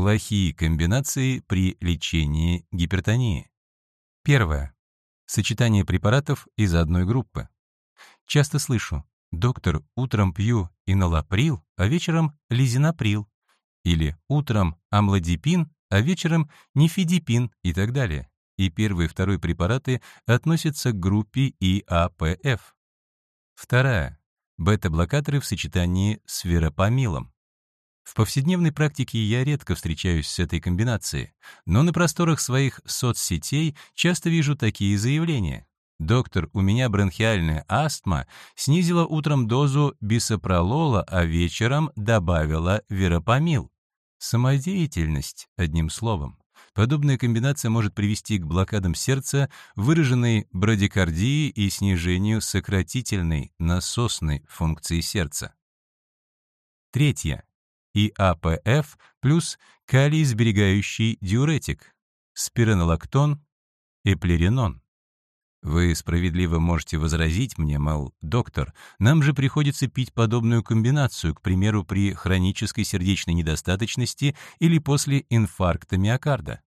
Плохие комбинации при лечении гипертонии. Первое. Сочетание препаратов из одной группы. Часто слышу, доктор, утром пью инолаприл, а вечером лизинаприл. Или утром амлодипин, а вечером нифидипин и так далее. И первый и второй препараты относятся к группе ИАПФ. Вторая. Бета-блокаторы в сочетании с веропамилом. В повседневной практике я редко встречаюсь с этой комбинацией, но на просторах своих соцсетей часто вижу такие заявления. «Доктор, у меня бронхиальная астма, снизила утром дозу бисопролола, а вечером добавила веропамил». Самодеятельность, одним словом. Подобная комбинация может привести к блокадам сердца, выраженной брадикардии и снижению сократительной насосной функции сердца. Третье и АПФ плюс калий-сберегающий диуретик, спиренолактон, эплеринон. Вы справедливо можете возразить мне, мол, доктор, нам же приходится пить подобную комбинацию, к примеру, при хронической сердечной недостаточности или после инфаркта миокарда.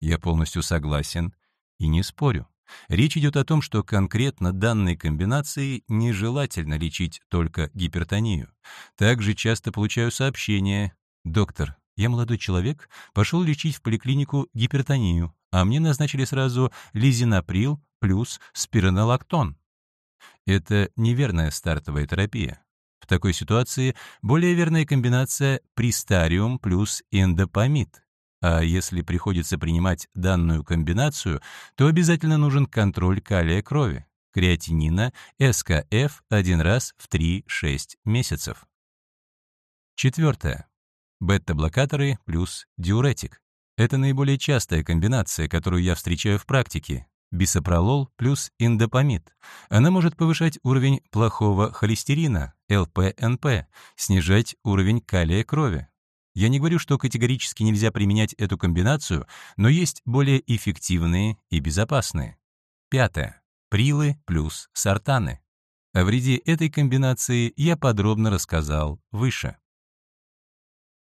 Я полностью согласен и не спорю. Речь идет о том, что конкретно данной комбинацией нежелательно лечить только гипертонию. Также часто получаю сообщения «Доктор, я молодой человек, пошел лечить в поликлинику гипертонию, а мне назначили сразу лизинаприл плюс спиренолактон». Это неверная стартовая терапия. В такой ситуации более верная комбинация пристариум плюс эндопамид. А если приходится принимать данную комбинацию, то обязательно нужен контроль калия крови, креатинина, СКФ один раз в 3-6 месяцев. Четвертое. Бета-блокаторы плюс диуретик. Это наиболее частая комбинация, которую я встречаю в практике. Бисопролол плюс индопамид. Она может повышать уровень плохого холестерина, ЛПНП, снижать уровень калия крови, я не говорю, что категорически нельзя применять эту комбинацию, но есть более эффективные и безопасные. Пятое. Прилы плюс сортаны. О вреде этой комбинации я подробно рассказал выше.